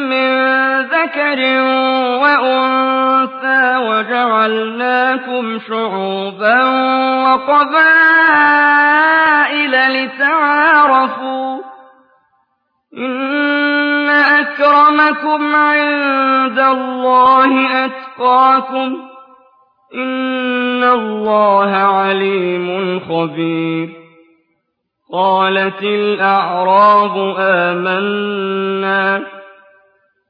مِّن ذَكَرٍ وَأُنثَىٰ وَجَعَلْنَاكُمْ شُعُوبًا وَقَبَائِلَ لِتَعَارَفُوا ۚ إِنَّ أَكْرَمَكُمْ عِندَ اللَّهِ أَتْقَاكُمْ ۚ إِنَّ اللَّهَ عَلِيمٌ خَبِيرٌ قَالَتِ الْأَعْرَابُ آمَنَّا ۖ